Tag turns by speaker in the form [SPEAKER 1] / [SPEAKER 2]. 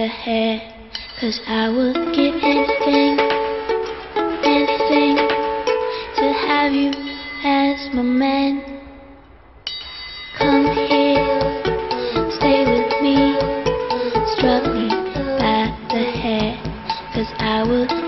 [SPEAKER 1] Cause I would give anything, anything to have you as my man. Come here, stay with me, stroke me by the hair. Cause I would